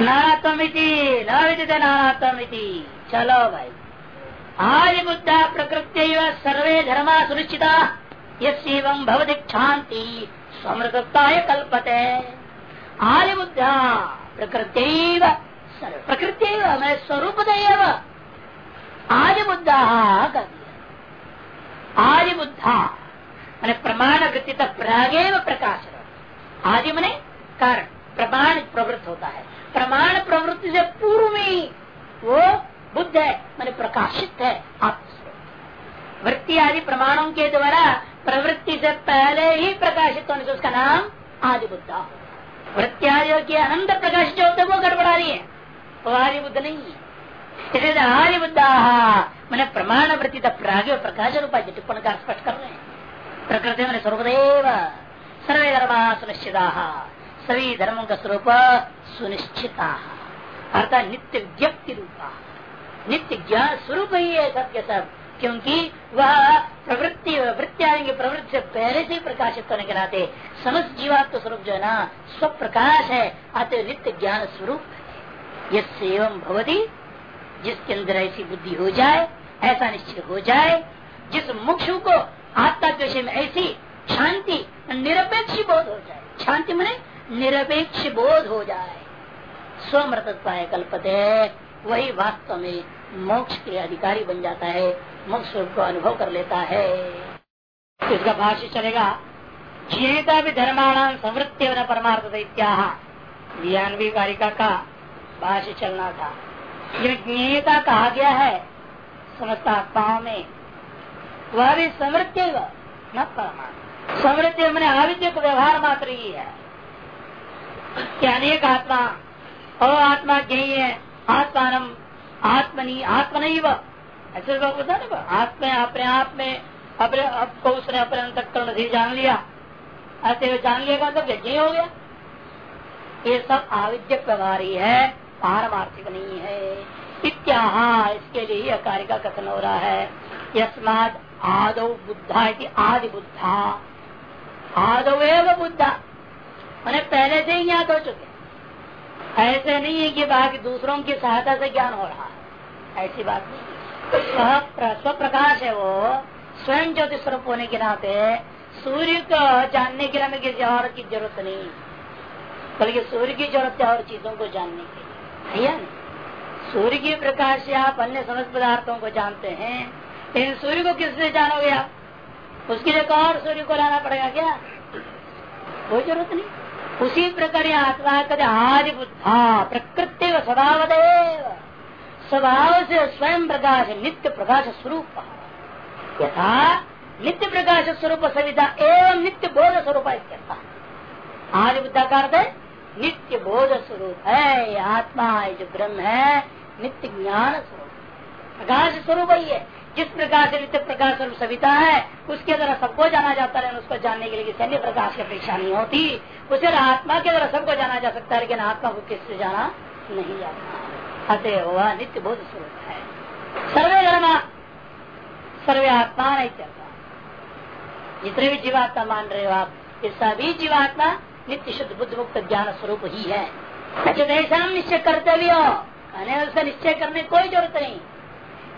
नानात्मिति नानात्मिति चलो भाई। आज बुद्धा प्रकृत्य सर्वे धर्मा सुनिश्चिता। यम भवति क्षांति समृतताय कल्पते। आर्य बुद्धा प्रकृत्य प्रकृति मैं स्वरूप आर्य बुद्धा कर बुद्धा मैंने प्रमाण वृत्ति प्रागेव प्रकाश। आदि मने कारण प्रमाण प्रवृत्त होता है। प्रमाण प्रवृत्ति से पूर्व में वो बुद्ध है, मैंने प्रकाशित है वृत्ति आदि प्रमाणों के द्वारा प्रवृत्ति से पहले ही प्रकाशित होने से उसका नाम आदि बुद्धा वृत्ति आदि के अनंत प्रकाश जो होते वो गड़बड़ा रही है। वो आदि बुद्ध नहीं है। इसलिए आदि बुद्धा मैंने प्रमाण वृत्ति प्राग प्रकाश रूपा टिप्पण का स्पष्ट कर रहे हैं। प्रकृति मैंने स्वरूपदेव सर्वे धर्मा सुनिश्चिता। सभी धर्मों का स्वरूप सुनिश्चिता। अर्थात नित्य व्यक्ति रूपा नित्य ज्ञान स्वरूप ही है सबके सब क्योंकि वह प्रवृत्ति वृत्ति आएँगे प्रवृत्ति से पहले से प्रकाशित होने के नाते समस्त जीवात्म स्वरूप जो है ना स्व प्रकाश है आते नित्य ज्ञान स्वरूप है। एवं भवती, जिसके अंदर ऐसी बुद्धि हो जाए, ऐसा निश्चय हो जाए, जिस मुक्ष को आत्मा के विषय में ऐसी शांति, निरपेक्ष बोध हो जाए। शांति मने निरपेक्ष बोध हो जाए। स्वमृतत्व कल्पते वही वास्तव में मोक्ष के अधिकारी बन जाता है, मोक्ष को अनुभव कर लेता है। इसका भाष्य चलेगा ज्ञेता भी धर्माणाम संवृत्ति न परमार्थ इत्याह। कारिका का भाष्य चलना था। ज्ञेता कहा गया है, समस्त आत्माओं में। वह भी समृत्य न परमार्थ। समृत्ति मैंने आविद्य व्यवहार मात्र ही है। कि अनेक आत्मा और आत्मा यही है आत्मान आत्मनी आत्म नहीं ऐसे लोग बता ना आत्मा अपने आप में, अपने आपको उसने अपने अंतकरण से जान लिया। ऐसे जान लिया मतलब यज्ञ हो गया। ये सब आविद्य व्यवहार ही है पारमार्थिक नहीं है। इत्याह, इसके लिए ही कार्य का कथन हो रहा है। यस्माद आदो बुद्धा की आदि बुद्धा आदो एवं बुद्धा। मैंने पहले से ही ज्ञात हो चुके ऐसे नहीं है कि बाकी दूसरों की सहायता से ज्ञान हो रहा है। ऐसी बात नहीं स्व प्रकाश है वो। स्वयं ज्योति स्वरूप होने के नाते सूर्य को जानने के लिए हमें किसी और की ज़रूरत नहीं। बल्कि सूर्य की ज़रूरत है और चीज़ों को जानने के लिए। सूर्य की प्रकाश से आप अन्य समस्त पदार्थों को जानते हैं। लेकिन सूर्य को किससे जानोगे आप? उसके लिए और सूर्य को लाना पड़ेगा क्या? कोई ज़रूरत नहीं। उसी प्रकार आत्मा कद आदि बुद्धा, प्रकृति स्वभाव स्वभाव से स्वयं प्रकाश, नित्य प्रकाश स्वरूप। यथा नित्य प्रकाश स्वरूप सविता एवं नित्य बोध स्वरूप आदि बुद्धा का अर्थ नित्य बोध स्वरूप है आत्मा जो ब्रह्म है, नित्य ज्ञान स्वरूप। प्रकाश स्वरूप ही है। जिस प्रकार से नित्य प्रकाश स्वरूप सविता है, उसके द्वारा सबको जाना जाता है, उसको जानने के लिए किसी अन्य प्रकाश की अपेक्षा नहीं होती। उसे आत्मा के द्वारा सबको जाना जा सकता है, लेकिन आत्मा को किससे जाना नहीं जाता। अतः वह नित्य बोध स्वरूप है। सर्वे धर्म सर्वे आत्मा नहीं चलता। जितने भी जीवात्मा मान रहे हो आप, ये सभी जीवात्मा नित्य शुद्ध बुद्ध मुक्त ज्ञान स्वरूप ही है। अच्छा निश्चय कर्तव्य कहने उसका निश्चय करने कोई ज़रूरत नहीं।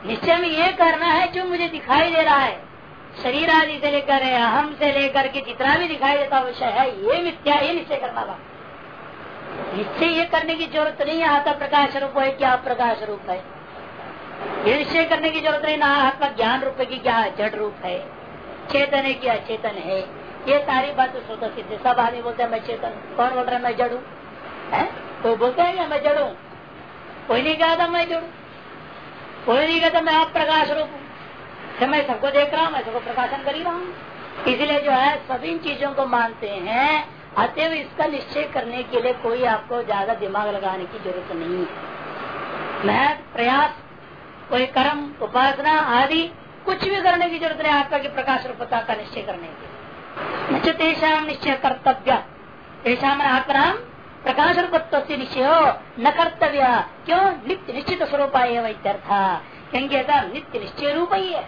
निश्चय में ये करना है, जो मुझे दिखाई दे रहा है। शरीर आदि से लेकर अहम से लेकर के जितना भी दिखाई देता विषय है, ये मिथ्या, ये निश्चय करना बा निश्चय ये करने की ज़रूरत नहीं है आता प्रकाश रूप है, क्या प्रकाश रूप है? ये निश्चय करने की ज़रूरत नहीं, ना आत्मा ज्ञान रूप की क्या जड़ रूप है। चेतन है क्या चेतन है। ये सारी बात तो स्वतः सिद्ध, सब आदमी बोलते हैं, मैं चेतन, कौन बोल रहा है, मैं जड़ू है? कोई बोलते हैं मैं जड़ू कोई नहीं कहा था, मैं जड़ू कोई नहीं कहता, मैं आप प्रकाश रूप। हूँ मैं सबको देख रहा हूँ, मैं सबको प्रकाशन कर ही रहा हूँ। इसलिए जो है सभी चीज़ों को मानते हैं। अतएव इसका निश्चय करने के लिए कोई आपको ज़्यादा दिमाग लगाने की ज़रूरत नहीं है। मैं प्रयास, कोई कर्म, उपासना आदि कुछ भी करने की ज़रूरत नहीं, आपका की प्रकाश रूपता का निश्चय करने के लिए। तेषा निश्चय कर्तव्य तेषा आत्मराम प्रकाश रूपत्व निश्चय हो न कर्तव्य। क्यों? नित्य निश्चित स्वरूप है क्योंकि ऐसा नित्य निश्चय रूप ही। है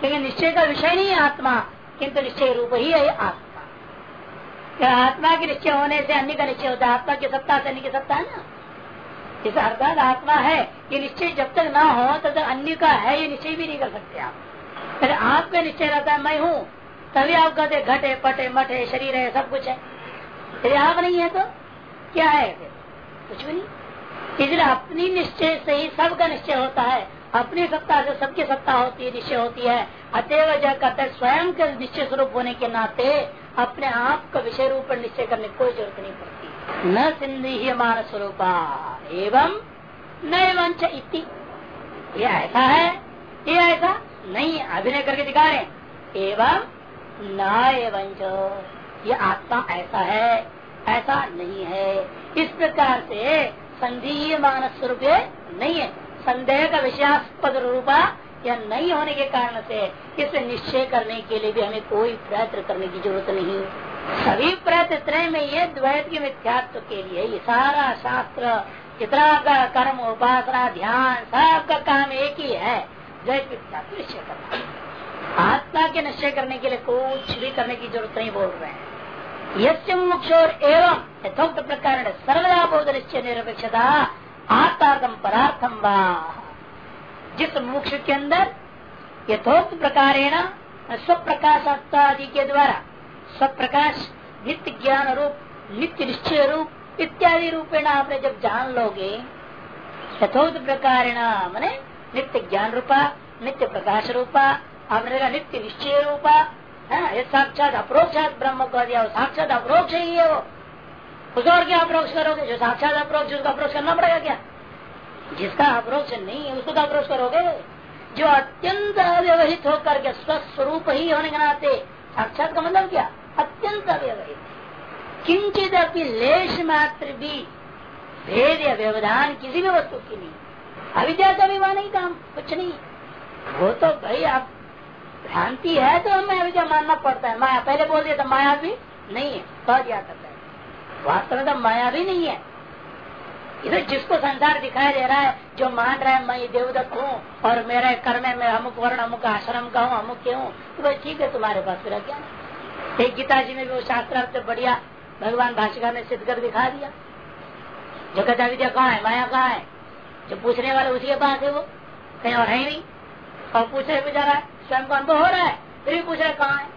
क्योंकि निश्चय का विषय नहीं है आत्मा, किंतु निश्चय रूप ही है आत्मा। क्या आत्मा के निश्चय होने से अन्य का निश्चय होता है। आत्मा की सत्ता से अन्य की सत्ता है ना। इस अर्थात आत्मा है। ये निश्चय जब तक ना हो, तब तक अन्य का है, ये निश्चय भी नहीं कर सकते आप। पहले आप में निश्चय रहता है, मैं हूँ। तभी आप कहते घटे, पटे मठे शरीर है, सब कुछ है। यदि आप नहीं है तो? क्या है? कुछ भी नहीं। इसलिए अपनी निश्चय से ही सबका निश्चय होता है। अपनी सत्ता से सबकी सत्ता होती है, निश्चय होती है। अतएव जब कहते स्वयं के निश्चय स्वरूप होने के नाते अपने आप का विषय रूप पर निश्चय करने की कोई ज़रूरत नहीं पड़ती। न सिंधी ही मान स्वरूपा, एवं न एवं इति। ये ऐसा है, ये ऐसा नहीं, अभिनय करके दिखा रहे एवं न एवं ये आत्मा ऐसा है। ऐसा नहीं है। इस प्रकार से संधीय मानस स्वरूप नहीं है। संदेह का विषयास्पद रूपा या नहीं होने के कारण से इसे निश्चय करने के लिए भी हमें कोई प्रयत्न करने की ज़रूरत नहीं। सभी प्रयत्न त्रय में ये द्वैत के मिथ्यात्व के लिए ये सारा शास्त्र, जितना का कर्म, उपासना, ध्यान, सबका काम एक ही है। द्वैत मिथ्यात्व निश्चय करना। आत्मा के निश्चय करने के लिए कुछ भी करने की ज़रूरत नहीं बोल रहे हैं। मुक्षोर एवं यथोक्त प्रकार सर्वदा बोध निश्चय निरपेक्षता आत्मार्थम परार्थम जिस मोक्ष के अंदर यथोक्त प्रकार स्वप्रकाश आदि के द्वारा स्वप्रकाश नित्य ज्ञान रूप नित्य निश्चय रूप इत्यादि रूपेण आपने जब जान लोगे, यथोक्त प्रकार मैंने नित्य ज्ञान रूपा नित्य प्रकाश रूपा आपने नित्य निश्चय रूपा है ये साक्षात अप्रोक्ष ब्रह्म कह दिया साक्षात अप्रोक्ष ही है. वो उसे और क्या अप्रोक्ष करोगे? जो साक्षात अप्रोक्ष, उसका अप्रोक्ष करना पड़ेगा क्या? जिसका अप्रोक्ष नहीं है, उसको तो अप्रोच करोगे? जो अत्यंत अव्यवहित होकर के स्वस्वरूप ही होने के नाते, साक्षात का मतलब क्या? अत्यंत अव्यवहित। किंचित अपनी लेश मात्र भी, भेद या व्यवधान किसी भी वस्तु की नहीं। अविद्या का भी वहाँ नहीं काम, कुछ नहीं। वो तो भाई आप भ्रांति है तो हमें अविद्या मानना पड़ता है। माया, पहले बोल दिया था माया भी नहीं है, कह दिया है वास्तव में तो माया भी नहीं है। इधर जिसको संसार दिखाई दे रहा है, जो मान रहा है, मैं देवदत्त हूँ, और मेरे कर्म में अमुक वर्ण, अमुक आश्रम का हूँ, अमुक के हूँ तो ठीक है तुम्हारे पास फिर क्या? एक गीता जी में भी वो शास्त्र बढ़िया भगवान भाषिका ने सिद्ध कर दिखा दिया। जो कहता विद्या कहाँ है? माया कहाँ है? जो पूछने वाले उसी के पास है वो, कहीं और है नहीं। और पूछने भी जा रहा है। अनुभव हो रहा है, फिर पूछ रहे कहाँ है?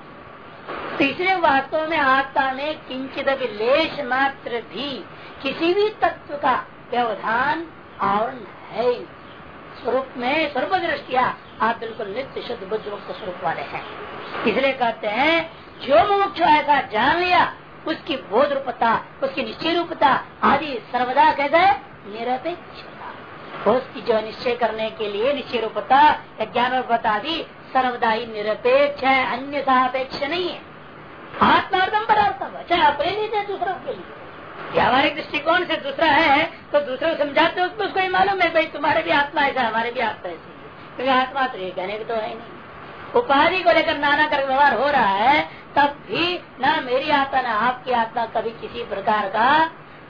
तीसरे वास्तव में आत्मा में किंचित लेश मात्र भी किसी भी तत्व का व्यवधान और है स्वरूप में स्वरूप दृष्टिया आप बिल्कुल नित्य शुद्ध बुद्ध मुक्त स्वरूप वाले हैं। इसलिए कहते हैं, जो मोक्ष ऐसा जान लिया, उसकी बोध रूपता, उसकी निश्चय रूपता आदि सर्वदा कहते हैं निरपेक्षता उसकी जो निश्चय करने के लिए निश्चय रूपता या ज्ञान रूपता आदि सर्वदा ही निरपेक्ष है, अन्य सापेक्ष नहीं है। आत्मार्थम परार्थम चाहे अपने लिए चाहे दूसरों के लिए व्यावहारिक दृष्टिकोण से दूसरा है तो दूसरे को समझाते हो उसको ही मालूम है, भाई तुम्हारे भी आत्मा ऐसा हमारे भी आत्मा ऐसी क्योंकि आत्मा तो ये कहने तो है नहीं। उपाधि को लेकर नाना कर व्यवहार हो रहा है, तब भी न मेरी आत्मा, न आपकी आत्मा कभी किसी प्रकार का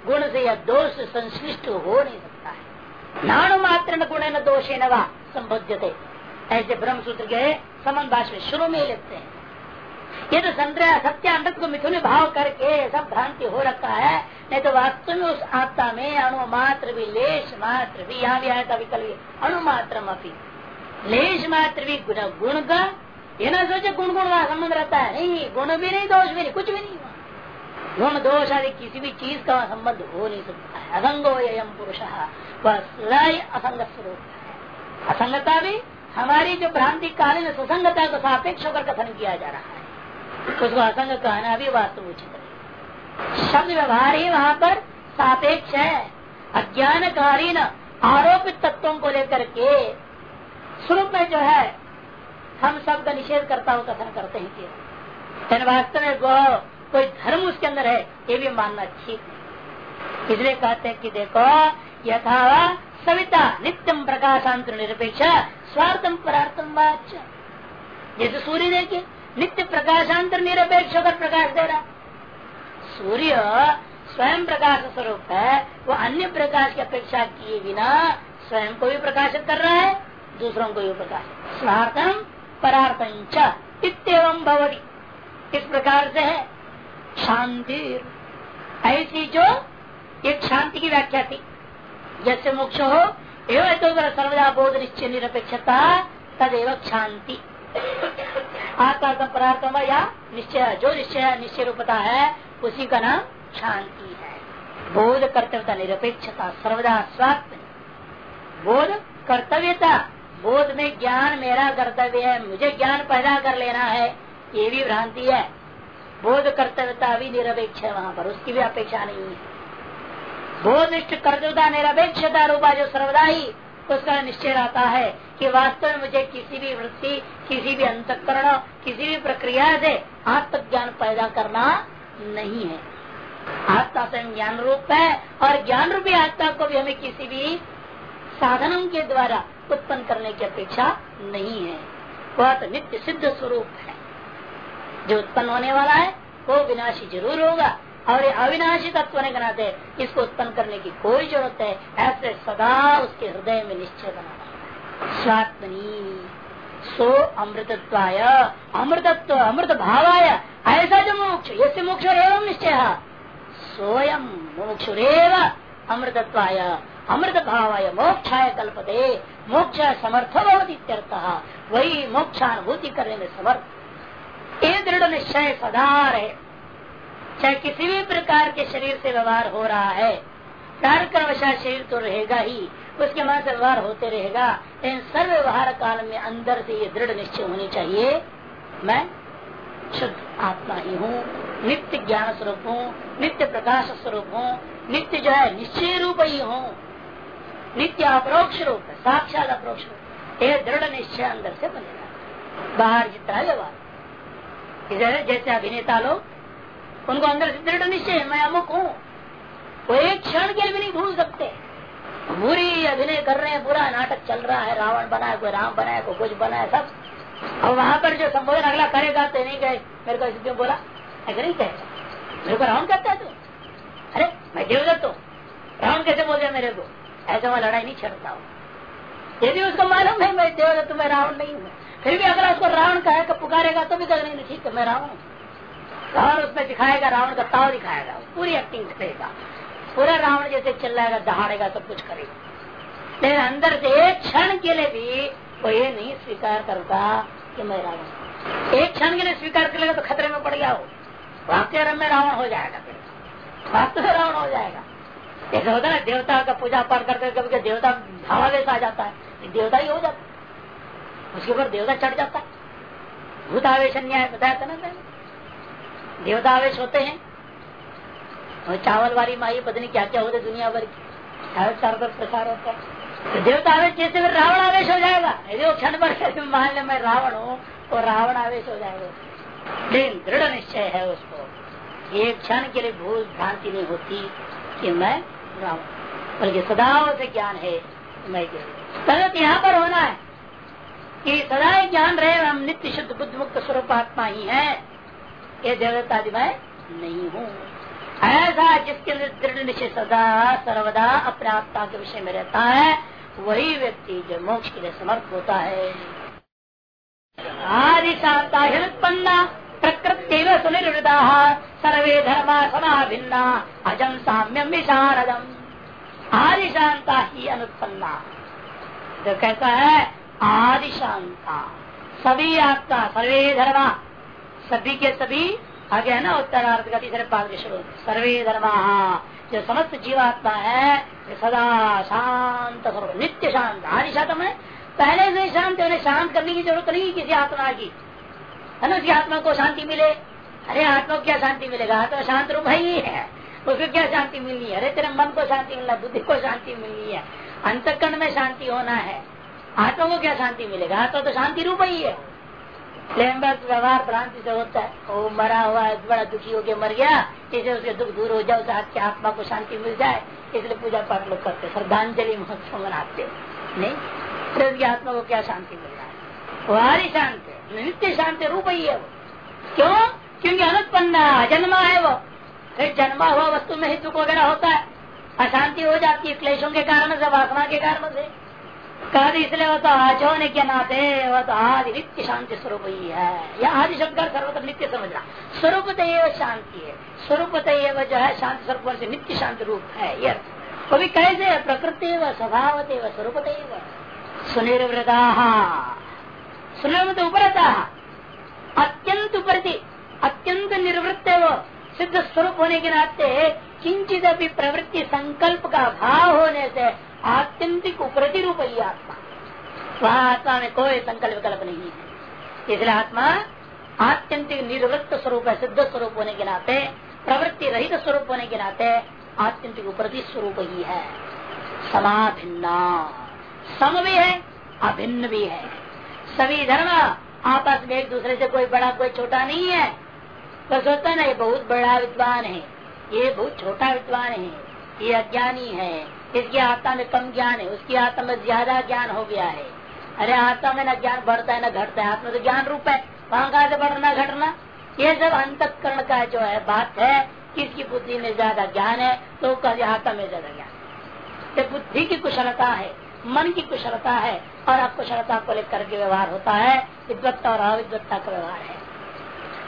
गुण से या दोष संश्लिष्ट हो नहीं सकता है। नानु मात्र न गुण न दोषे न संबोध्यते। ऐसे ब्रह्म सूत्र के समन भाष में शुरू में लेते हैं। ये तो संग्रह सत्य अमृत को मिथुन भाव करके सब भ्रांति हो रखा है, नहीं तो वास्तव में उस आत्मा में अणु मात्र भी, लेश मात्र भी, यहाँ भी आया था विकल्प अणु मात्र लेश मात्र भी गुण गुण का, ये ना सोचे गुण गुण का संबंध रहता है, नहीं, गुण भी नहीं, दोष भी नहीं, कुछ भी नहीं गुण, दोष आदि किसी भी चीज़ का संबंध हो नहीं सकता है। असंगो यम पुरुष वह असंग स्वरूप है। असंगता भी हमारी जो भ्रांति कालीन सुसंगता को सापेक्ष होकर कथन किया जा रहा है, उसको असंग कहना भी वास्तव उचित है। शब्द व्यवहार ही वहाँ पर सापेक्ष है। अज्ञानकारी न आरोपित तत्वों को लेकर के स्वरूप में जो है, हम का निषेध करता हुआ कथन करते हैं कि वास्तव में कोई धर्म उसके अंदर है, ये भी मानना ठीक इसलिए कहते हैं कि देखो यथा सविता नित्यम प्रकाशांतर निरपेक्ष स्वार्थम परार्थम वाच। जैसे सूर्य देखिए नित्य प्रकाशांतर निरपेक्ष होकर प्रकाश दे रहा। सूर्य स्वयं प्रकाश स्वरूप है, वो अन्य प्रकाश की अपेक्षा किए बिना स्वयं को भी प्रकाशित कर रहा है, दूसरों को भी प्रकाशित। स्वार्थम परार्थम इतम भवती। इस प्रकार से है। शांति। ऐसी जो, एक शांति की व्याख्या थी। जैसे मोक्ष हो एवं तो सर्वदा बोध निश्चय निरपेक्षता, तदेव शांति आत्मा परार्थम या निश्चय, जो निश्चय निश्चय रूपता है, उसी का नाम शांति है। बोध कर्तव्यता निरपेक्षता, सर्वदा स्वात्म बोध कर्तव्यता बोध में ज्ञान मेरा कर्तव्य है, मुझे ज्ञान पैदा कर लेना है, ये भी भ्रांति है। बोध कर्तव्यता भी निरपेक्ष है वहाँ पर, उसकी भी अपेक्षा नहीं है। बोधिष्ट कर्तव्यता निरपेक्षता रूपा जो सर्वदा ही उसका निश्चय रहता है कि वास्तव में मुझे किसी भी वृत्ति, किसी भी अंतकरण, किसी भी प्रक्रिया से आत्म ज्ञान पैदा करना नहीं है। आत्मा स्वयं ज्ञान रूप है और ज्ञान रूपी आत्मा को भी हमें किसी भी साधनों के द्वारा उत्पन्न करने की अपेक्षा नहीं है। वह तो नित्य सिद्ध स्वरूप है। जो उत्पन्न होने वाला है, वो विनाशी ज़रूर होगा। और ये अविनाशी तत्व होने के नाते इसको उत्पन्न करने की कोई ज़रूरत है। ऐसे सदा उसके हृदय में निश्चय बना स्वात्मनी सो अमृतत्वाय, अमृतत्व अमृत भावाय ऐसा जो मोक्ष ये मोक्ष एवं निश्चय। सोयम मोक्षुरेव अमृतत्वाय अमृत भावाय मोक्षाय कल्पते मोक्ष समर्थ भवती वही मोक्षानुभूति करने में समर्थ। ये दृढ़ निश्चय सदा रहे। चाहे किसी भी प्रकार के शरीर से व्यवहार हो रहा है कार्यक्रमशा शरीर तो रहेगा ही, उसके मन से व्यवहार होते रहेगा, लेकिन सर्व व्यवहार काल में अंदर से ये दृढ़ निश्चय होनी चाहिए, मैं शुद्ध आत्मा ही हूँ, नित्य ज्ञान स्वरूप हूँ, नित्य प्रकाश स्वरूप हूँ, नित्य जो है निश्चय रूप ही हूँ, नित्य अप्रोक्ष रूप है साक्षात अप्रोक्ष रूप यह दृढ़ निश्चय अंदर से बनेगा। बाहर जितना व्यवहार। जैसे अभिनेता लोग उनको अंदर से दृढ़ निश्चय मैं अमुक हूँ। वो एक क्षण के भी नहीं भूल सकते। पूरी अभिनय कर रहे हैं, पूरा नाटक चल रहा है, रावण बना है कोई राम बना है कोई कुछ बना है सब। और वहाँ पर जो संबोधन अगला करेगा तो नहीं कहे, मेरे को क्यों बोला? ऐसे नहीं कहे। मेरे को रावण कहता है तू। अरे, मैं देवदत्त हूँ। रावण कैसे बोल दिया मेरे को? ऐसे मैं लड़ाई नहीं छड़ता हूँ। यदि उसको मालूम है, मैं देवदत्त मैं रावण नहीं हूँ। फिर भी अगर उसको रावण कहे पुकारेगा तो भी कह नहीं ठीक है, मैं रावण हूँ। रावण उसमें दिखाएगा, रावण का ताव दिखाएगा, पूरी एक्टिंग करेगा पूरा रावण जैसे चिल्लाएगा, दहाड़ेगा, सब कुछ करेगा। लेकिन अंदर से एक क्षण के लिए भी वो ये नहीं स्वीकार करता कि मैं रावण एक क्षण के लिए स्वीकार कर लेगा तो खतरे में पड़ गया हो वाक्य में रावण हो जाएगा फिर। वास्तव में रावण हो जाएगा। ऐसा होता है देवता का पूजा पाठ करते कभी देवता भावावेश आ जाता है देवता ही हो जाता है। उसके ऊपर देवता चढ़ जाता है। भूतावेश न्याय बताया था ना देवता आवेश होते हैं। और चावल वाली माई पत्नी क्या क्या होते दुनिया भर की चार पर प्रसार होता है। तो देवता आवेश जैसे फिर रावण आवेश हो जाएगा। यदि वो क्षण भर मान ले मैं रावण हूँ तो रावण आवेश हो जाएगा। लेकिन दृढ़ निश्चय है उसको एक क्षण के लिए भूल भ्रांति नहीं होती कि मैं रावण बल्कि सदा से ज्ञान है मैं तदत यहाँ पर होना है कि सदा ज्ञान रहे, हम नित्य शुद्ध बुद्ध मुक्त स्वरूप आत्मा ही है। ये देवतादि मैं नहीं हूँ। ऐसा जिसके अंदर दृढ़ निश्चय सदा, सर्वदा अपने आत्मा के विषय में रहता है, वही व्यक्ति जो मोक्ष के लिए समर्थ होता है। आदि शांता उत्पन्ना प्रकृति सुनिर्वृता सर्वे धर्मा समाभिन्ना अजम साम्यम विशारदम आदि शांता ही अनुत्पन्ना। जो कहता है आदि शांता सभी आत्मा सर्वे धर्मा सभी के सभी आगे है ना उत्तरार्थ का तीसरे पाद के सर्वे धर्मा। जो समस्त जीवात्मा है सदा शांत स्वरूप, नित्य शांत, आदि शांत है। पहले से शांत उन्हें शांत करने की ज़रूरत नहीं किसी आत्मा की। है ना उसकी आत्मा को शांति मिले। अरे, आत्मा को क्या शांति मिलेगा? आत्मा शांत रूप है ही है। उसको क्या शांति मिलनी है? अरे, तेरे मन को शांति मिलना, बुद्धि को शांति मिलनी है। अंतकरण में शांति होना है। आत्मा को क्या शांति मिलेगा? आत्मा तो शांति रूप ही है। बस व्यवहार भ्रांति से होता है। वो मरा हुआ है, बड़ा दुखी होके मर गया इसलिए उसके दुख दूर हो जाए उसे आत्मा को शांति मिल जाए। इसलिए पूजा पाठ लोग करते श्रद्धांजलि महोत्सव मनाते नहीं, फिर उसकी आत्मा को क्या शांति मिल रहा है? वो हारी शांत नित्य शांति रूप ही है वो। क्यों? क्योंकि अनुत्पन्न जन्मा है वो। फिर जन्मा हुआ वस्तु में ही दुख वगैरह होता है। अशांति हो जाती है क्लेशों के कारण से, वासना के कारण से। कहा इसलिए वो तो आचो ने क्या नाते वो तो आदि नित्य शांति स्वरूप ही है। या आदि शब्द का सर्वत्र नित्य समझना स्वरूप शांति है। स्वरूप जो है शांति स्वरूप से नित्य शांति रूप है, ये वो भी कैसे प्रकृति व स्वभाव व स्वरूप सुनिर्वृता। सुनिर्वृत उपरता। अत्यंत उपरति, अत्यंत निर्वृत्त वो। सिद्ध स्वरूप होने के नाते किंचित प्रवृत्ति संकल्प का भाव होने से आत्यंतिक उपरति रूप ही आत्मा। वह आत्मा में कोई संकल्प विकल्प नहीं है। इसलिए आत्मा आत्यंतिक निर्वृत्त स्वरूप है सिद्ध स्वरूप होने के नाते, प्रवृत्ति रहित स्वरूप होने के नाते आत्यंतिक उपरति स्वरूप ही। है समाभिन्ना। सम भी है, अभिन्न भी है। सभी धर्म आपस में एक दूसरे से कोई बड़ा, कोई छोटा नहीं है। बस तो सोचता ना, ये बहुत बड़ा विद्वान है, ये बहुत छोटा विद्वान है, ये अज्ञानी है। इसकी आत्मा में कम ज्ञान है, उसकी आत्मा में ज़्यादा ज्ञान हो गया है। अरे आत्मा में न ज्ञान बढ़ता है, न घटता है, आत्मा तो ज्ञान रूप है। वहाँ कहा बढ़ना, घटना? ये सब अंतकरण का जो है बात है, किसकी बुद्धि में ज़्यादा ज्ञान है तो आत्मा में ज़्यादा ज्ञान। ये बुद्धि की कुशलता है, मन की कुशलता है, और अकुशलता को लेकर के व्यवहार होता है, विद्वत्ता और अविद्वत्ता का व्यवहार है।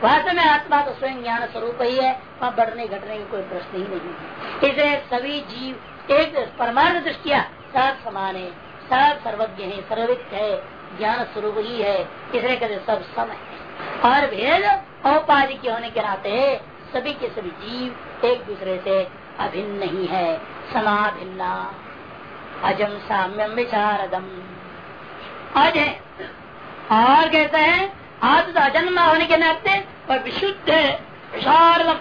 वास्तव में आत्मा तो स्वयं ज्ञान स्वरूप ही है, वहाँ बढ़ने, घटने की कोई प्रश्न ही नहीं है। इसलिए सभी जीव एक परमाणु दृष्टिया सब समान है सब सर्वज्ञ है सर्वित है, ज्ञान स्वरूप ही है, इसलिए कहते सब सम है। और भेद औपाधि के होने के नाते सभी के सभी जीव एक दूसरे से अभिन्न नहीं है, समाभिन्ना। अजम साम्यम विचारदम अज और कहते हैं, आज तो अजन्मा होने के नाते और विशुद्ध है, विशारदम।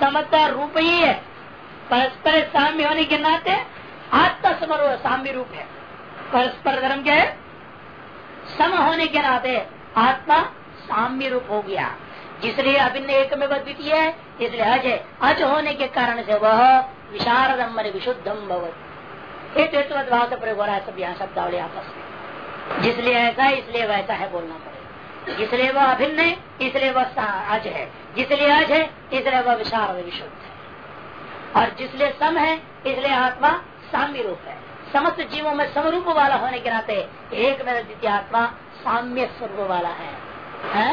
समता रूप ही है। परस्पर साम्य होने के नाते आत्मा समर साम्य रूप है। परस्पर धर्म क्या है? सम होने के नाते आत्मा साम्य रूप हो गया। जिसलिए अभिन्न एक में द्वितीय है, इसलिए अज है। अज होने के कारण से वह विशारदम विशुद्धम भवत। हेतु भाव से प्रयोग हो रहा है, सब यहाँ शब्दावली आपस में। जिसलिए ऐसा है, इसलिए वैसा है बोलना पड़ेगा। जिसलिए वह अभिन्न है, इसलिए वह अज है। जिसलिए अज है, इसलिए वह विशाल विशुद्ध है। और जिसलिए सम है इसलिए आत्मा साम्य रूप है। समस्त जीवों में समरूप वाला होने के नाते एक में द्वितीय आत्मा साम्य स्वरूप वाला है, है?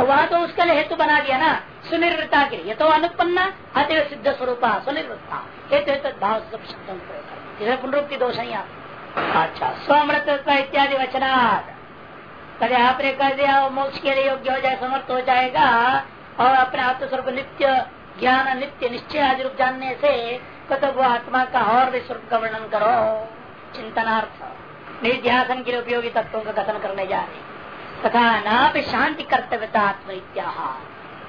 वहाँ तो उसके लिए हेतु बना दिया ना सुनिर्वृत्ता के लिए। तो अनुपन्ना अति सिद्ध स्वरूपा सुनिर्वृत्ता। हेतु हेतु भाव सब शब्दों को पुनरुक्ति दोष आता अच्छा स्वमृत इत्यादि वचनात्। कभी आपने कर दिया मोक्ष के लिए योग्य हो जाए समर्थ हो जाएगा और अपने आत्मस्वरूप नित्य ज्ञान नित्य निश्चय आदि रूप जानने से तो वो आत्मा का और भी स्वरूप का वर्णन करो। चिंतनार्थ। निध्यासन के लिए उपयोगी तत्वों का कथन करने जा रहे तथा न शांति कर्तव्यता आत्म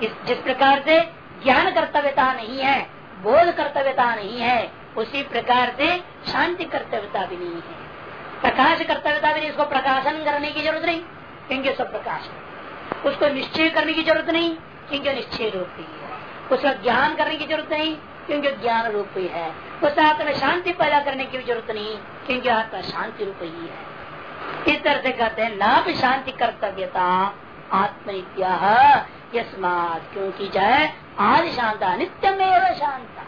इस जिस प्रकार से ज्ञान कर्तव्यता नहीं है, बोध कर्तव्यता नहीं है, उसी प्रकार से शांति कर्तव्यता भी नहीं है। प्रकाश कर्तव्यता भी नहीं इसको प्रकाशन करने की ज़रूरत नहीं, क्योंकि सब प्रकाश उसको निश्चय करने की ज़रूरत नहीं, क्योंकि निश्चय रूप ही है। उसका ज्ञान करने की ज़रूरत नहीं, क्योंकि ज्ञान रूप ही है। उस आत्मा शांति पैदा करने की ज़रूरत नहीं, क्योंकि आत्मा शांति रूप ही है। इस तरह से कहते हैं, ना भी शांति कर्तव्यता आत्म यस्मात क्योंकि जाए? आदि शांता नित्य में शांता।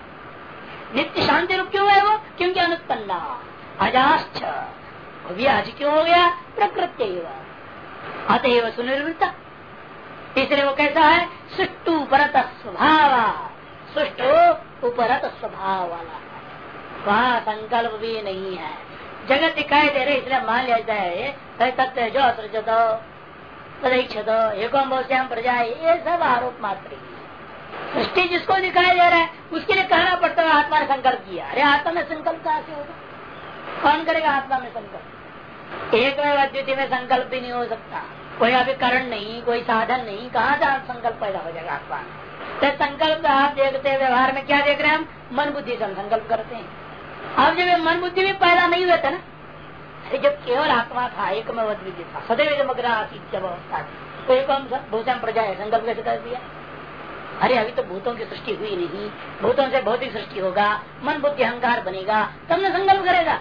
नित्य शांति रूप क्यों है वो? क्योंकि अनुत्पन्ना, अजाश्च। वो भी आज क्यों हो गया? प्रकृति अतएव सुनिर्वृत्ता। इसलिए वो कैसा है, सुष्टु उपरत स्वभाव। सुष्टु उपरत स्वभाव वाला। वहाँ संकल्प भी नहीं है। जगत दिखाई दे रहे, इसलिए मान लिया जाए तत्व जो असृजत तदीक्षत एवं प्रजा, ये सब आरोप मात्र सृष्टि जिसको दिखाई दे रहा है, उसके लिए कहना पड़ता है, आत्मा ने संकल्प किया। अरे, आत्मा में संकल्प कहा से होगा? कौन करेगा आत्मा में संकल्प? एक में संकल्प भी नहीं हो सकता। कोई अभी कारण नहीं, कोई साधन नहीं, कहाँ से संकल्प पैदा हो जाएगा आत्मा तो संकल्प आप देखते हैं, व्यवहार में क्या देख रहे हैं हम? मन बुद्धि से हम संकल्प करते हैं। अब जब मन बुद्धि भी पैदा नहीं हुए थे ना, अरे जब केवल आत्मा था, एक में था, सदैव जब अवस्था थी तो एक भूषण प्रजा है संकल्प कैसे कर दिया? अरे अभी तो भूतों की सृष्टि हुई नहीं, भूतों से भौतिक सृष्टि होगा, मन बुद्धि अहंकार बनेगा, तब न संकल्प करेगा।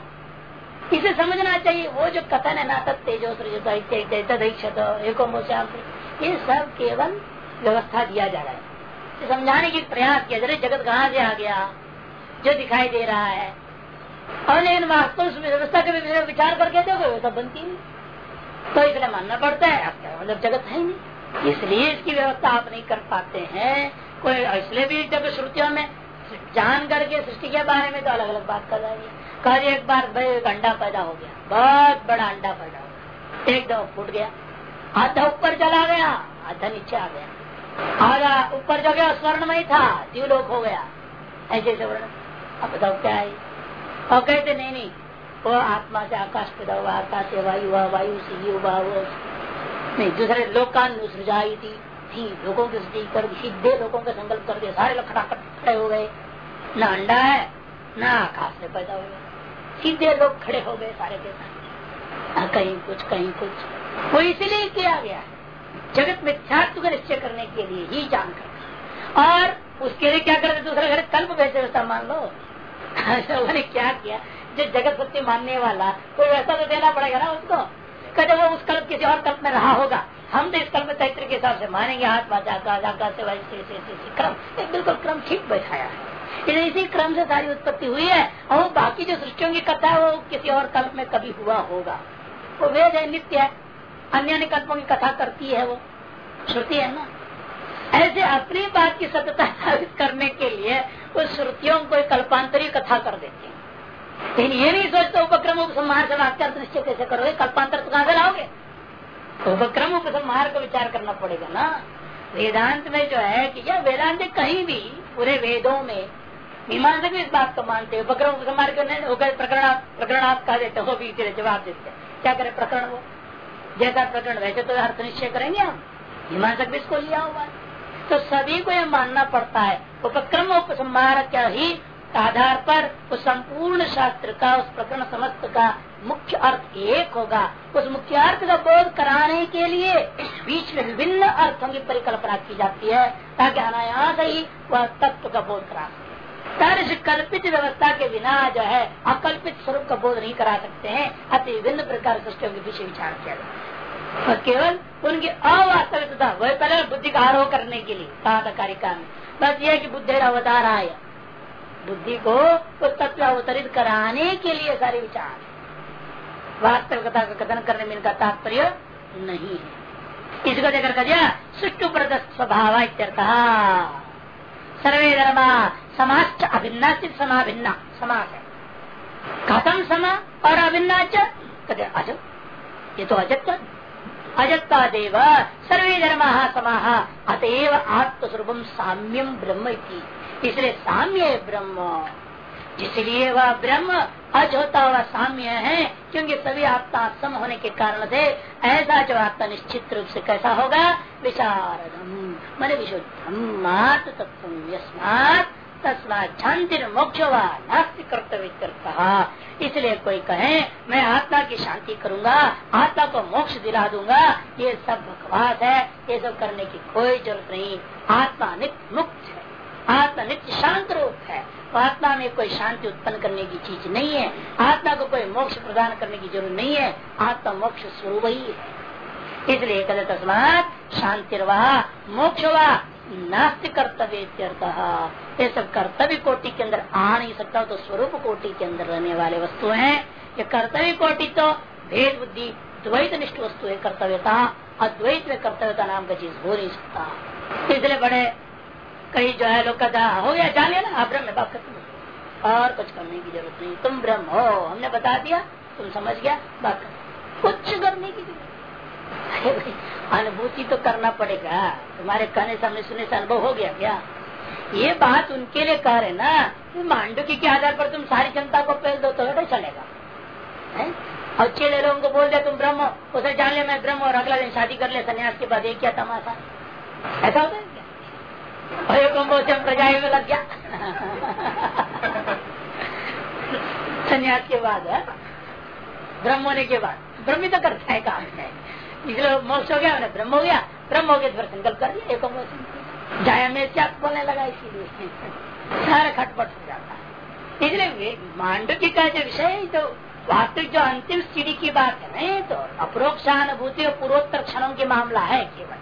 इसे समझना चाहिए। वो जो कथन है ना तेजो सृजत ये सब केवल व्यवस्था दिया जा रहा है। समझाने की प्रयास किया जरा जगत कहाँ से आ गया? जो दिखाई दे रहा है। और लेकिन वास्तव व्यवस्था के विचार करके देखो, व्यवस्था बनती नहीं। तो इसलिए मानना पड़ता है। मतलब जगत है नहीं। इसलिए इसकी व्यवस्था आप नहीं कर पाते हैं। कोई इसलिए भी जब श्रुतियों में जान करके सृष्टि के बारे में तो अलग अलग बात कर रही है। कल एक बार एक अंडा पैदा हो गया। बहुत बड़ा अंडा पैदा हो गया। एक दफ़ा फूट गया। आधा ऊपर चला गया, आधा नीचे आ गया। आधा ऊपर जो गया, स्वर्ण में ही था जीवलोक हो गया। ऐसे ऐसे वर्ण अब बताओ क्या है? और कहते, नहीं नहीं, वो आत्मा से आकाश पैदा हुआ, आकाश से वायु हुआ, वायु से ये हुआ, वो नहीं, दूसरे लोकान सृजाई थी। थी, लोगों की सृष्टि कर सीधे लोगों का संकल्प कर दिया सारे लोग खटाखट खड़े हो गए। न अंडा है, न आकाश से पैदा हो गया सीधे लोग खड़े हो गए सारे के साथ कहीं कुछ कहीं कुछ। वो इसलिए किया गया है, जगत मिथ्यात्व का निश्चय करने के लिए ही जानकर और उसके लिए क्या करते दूसरे घर कल्प वैसे वैसा मान लो। उन्होंने क्या किया? जो जगत सत्य मानने वाला, कोई वैसा तो देना पड़ेगा ना उसको। कहते वो उस कल्प किसी और कल्प में रहा होगा हम तो इस कल्प चैत्र के हिसाब से मानेंगे हाथ बाजा का से वैसे क्रम बिल्कुल क्रम ठीक बैठाया है इसी क्रम से सारी उत्पत्ति हुई है और बाकी जो सृष्टियों की कथा है वो किसी और कल्प में कभी हुआ होगा वो वेद है नित्य है अन्य अन्य कल्पों की कथा करती है वो श्रुति है ना ऐसे अपनी बात की सत्यता साबित करने के लिए उस श्रुतियों को कल्पांतरी कथा कर देती हैं लेकिन ये नहीं सोचते उपक्रम उपसंहार से वाक्य निश्चय कैसे करोगे? कल्पांतर तो कहाँ से लाओगे? उपक्रम उपसंहार को विचार करना पड़ेगा ना। वेदांत में जो है कि यह वेदांत कहीं भी पूरे वेदों में मीमांसा भी इस बात को मानते हैं। उपक्रम उपसंहार को प्रकरण प्रकरण आप कह देते हो भी जवाब देते क्या करे प्रकरण वो? जैसा प्रकरण, वैसे तो अर्थ निश्चय करेंगे हम। मीमांसक भी इसको लिया हुआ तो सभी को यह मानना पड़ता है, उपक्रम उपसंहार क्या ही आधार पर उस संपूर्ण शास्त्र का, उस प्रकरण समस्त का मुख्य अर्थ एक होगा। उस मुख्य अर्थ का बोध कराने के लिए बीच में विभिन्न अर्थों की परिकल्पना की जाती है, ताकि अनायास ही वह तत्व का बोध करा सके। तर्ज कल्पित व्यवस्था के बिना जो है, अकल्पित स्वरूप का बोध नहीं करा सकते हैं। अति विभिन्न प्रकार सृष्टियों के पीछे विचार किया जाता है। केवल उनकी अवास्तविकता वह पहले बुद्धि का आरोह करने के लिए कहा था कारिका में बस ये कि बुद्धि अवतार आया। बुद्धि को उस तत्व अवतरित कराने के लिए सारे विचार। वास्तविकता का कथन करने में इनका तात्पर्य नहीं है। इसको देखकर कहा सुष्टु प्रदस्त स्वभाव सर्वे धर्मा समाज अभिन्ना समाभिन्ना, समास है। कथम समा और अभिन्ना कहते अजब ये तो अजब अजत्ता देव। सर्वे धर्म समाह अतएव आत्मस्वरूप साम्यम ब्रह्म इसलिए साम्य ब्रह्म। जिसलिए वह ब्रह्म अज होता हुआ साम्य है, क्योंकि सभी आत्मा सम होने के कारण से ऐसा जो आत्मा निश्चित रूप से कैसा होगा? विशारदम। मन विशुद्धम मात तत्व यस्मात मोक्ष नास्ति कर्तव्य इसलिए कोई कहे, मैं आत्मा की शांति करूँगा, आत्मा को मोक्ष दिला दूँगा, ये सब बकवास है, ये सब करने की कोई ज़रूरत नहीं। आत्मा मुक्त है। आत्मा नित्य शांत रूप है। आत्मा में कोई शांति उत्पन्न करने की चीज़ नहीं है। आत्मा को कोई मोक्ष प्रदान करने की ज़रूरत नहीं है। आत्मा मोक्ष स्वरूप ही है। इसलिए कद तस्मात शांति मोक्ष नास्ति कर्तव्य ये सब कर्तव्य कोटि के अंदर आ नहीं सकता तो स्वरूप कोटि के अंदर रहने वाले वस्तु हैं। ये कर्तव्य कोटि तो भेद बुद्धि द्वैत निष्ठ वस्तु है कर्तव्यता। अद्वैत में कर्तव्यता नाम का चीज़ हो नहीं सकता। इसलिए बड़े कई जो है लोग कहता, हो गया, जान लिया ना, आप ब्रह्म बात करते और कुछ करने की ज़रूरत नहीं। तुम ब्रह्म हो, हमने बता दिया, तुम समझ गया, बात कुछ करने की ज़रूरत अनुभूति तो करना पड़ेगा। तुम्हारे कहने, सामने सुने से अनुभव हो गया क्या? ये बात उनके लिए कह रहे ना मांडू के आधार पर तुम सारी जनता को पेल दो तो चलेगा। है? और चले लोगों को बोल दे तुम ब्रह्म उसे जान ले मैं ब्रह्म और अगला दिन शादी कर ले, सन्यास के बाद एक क्या तमाशा? ऐसा होता है? कुंभो प्रजा में लग गया। सन्यास के बाद ब्रह्म होने के बाद। ब्रह्म तो करता है काम है। इसलिए मोक्ष हो गया ब्रह्म हो गया। ब्रह्म हो गया तो संकल्प कर लिया जाया में क्या बोलने लगा इसीलिए। सारा खटपट हो जाता है। इसलिए मांडव का जो विषय तो वास्तविक जो अंतिम सीढ़ी की बात है नहीं तो अप्रोक्षानुभूति और पूर्वोत्तर क्षणों के मामला है केवल।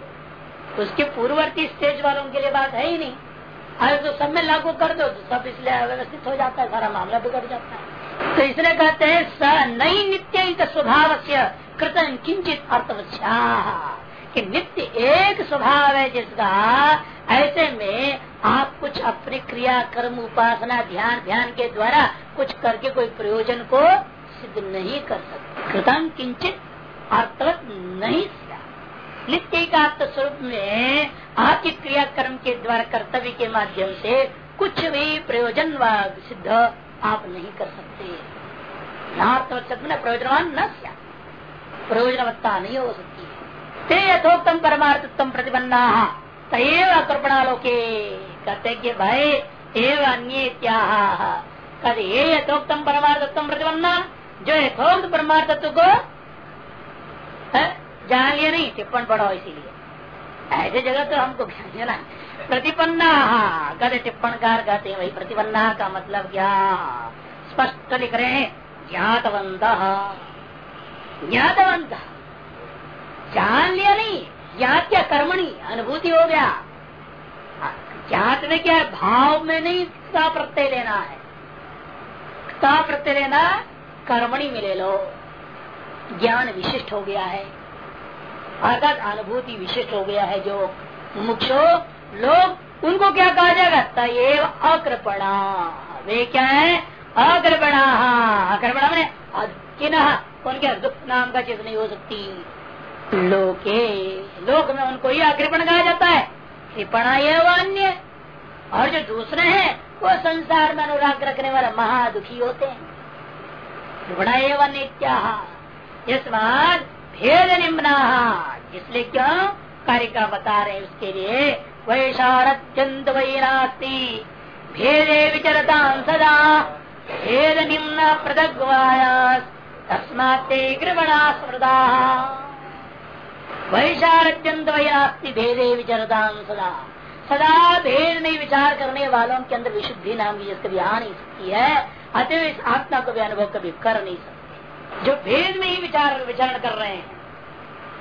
उसके पूर्ववर्ती स्टेज वालों के लिए बात है ही नहीं। अरे तो सब में लागू कर दो तो सब इसलिए अव्यवस्थित हो जाता है, सारा मामला बिगड़ जाता है। तो इसलिए कहते हैं, स नई नित्य स्वभाव से कृतन किंचित अर्थवश्या कि नित्य एक स्वभाव है जिसका ऐसे में आप कुछ अपनी क्रिया, कर्म, उपासना, ध्यान ध्यान के द्वारा कुछ करके कोई प्रयोजन को सिद्ध नहीं कर सकते। कृतम किंचित अर्थवत नहीं नित्य का स्वरूप में आपके क्रिया कर्म के द्वारा कर्तव्य के माध्यम से कुछ भी प्रयोजन सिद्ध आप नहीं कर सकते। न प्रयोजनवान न प्रयोजनवत्ता नहीं हो सकती। ते यथोक्तम परमार्थोत्तम प्रतिबन्ना तयव कृपणालोके। कहते कि भाई एवं अन्य कद ये यथोक्तम परमार्थोत्तम प्रतिबन्ना जो यथोक्त परमार्थत्व को जान लिया नहीं, टिप्पण पढ़ो इसीलिए। ऐसे जगह तो हमको ना प्रतिपन्ना कहते टिप्पणकार कहते हैं वही प्रतिपन्ना का मतलब क्या? स्पष्ट लिख रहे हैं ज्ञातवंत ज्ञातवंत जान लिया नहीं, ज्ञात क्या कर्मणी, अनुभूति हो गया। ज्ञात में क्या भाव में नहीं का प्रत्यय लेना है। का प्रत्यय लेना, कर्मणी में ले लो। ज्ञान विशिष्ट हो गया है। अर्थात अनुभूति विशिष्ट हो गया है, जो मुख्य लोग उनको क्या कहा जाएगा? तयव अकृपणा वे क्या है? अकृपणा अकृपणा मैंने किन उनके दुख नाम का चीज़ नहीं हो सकती। लोके। लोक में उनको ही अकृपण कहा जाता है। कृपणा ये अन्य। और जो दूसरे हैं, वो संसार में अनुराग रखने वाले महादुखी होते हैं। कृपणा एवं नित्या भेद निम्ना इसलिए क्यों? कार्य का बता रहे उसके लिए। वैशारत्यंत वैरास्ती भेदे विचरता सदा। भेद निम्न पृथग्वायास तस्माते कृपणा स्मृदा वैशारत्यंत वैरास्ती भेदे विचरता सदा। सदा भेद में विचार करने वालों के अंदर विशुद्धि नाम की जिसकी आ नहीं सकती है, अतः इस आत्मा को भी अनुभव कभी कर नहीं सकते। जो भेद में ही विचार विचरण कर रहे हैं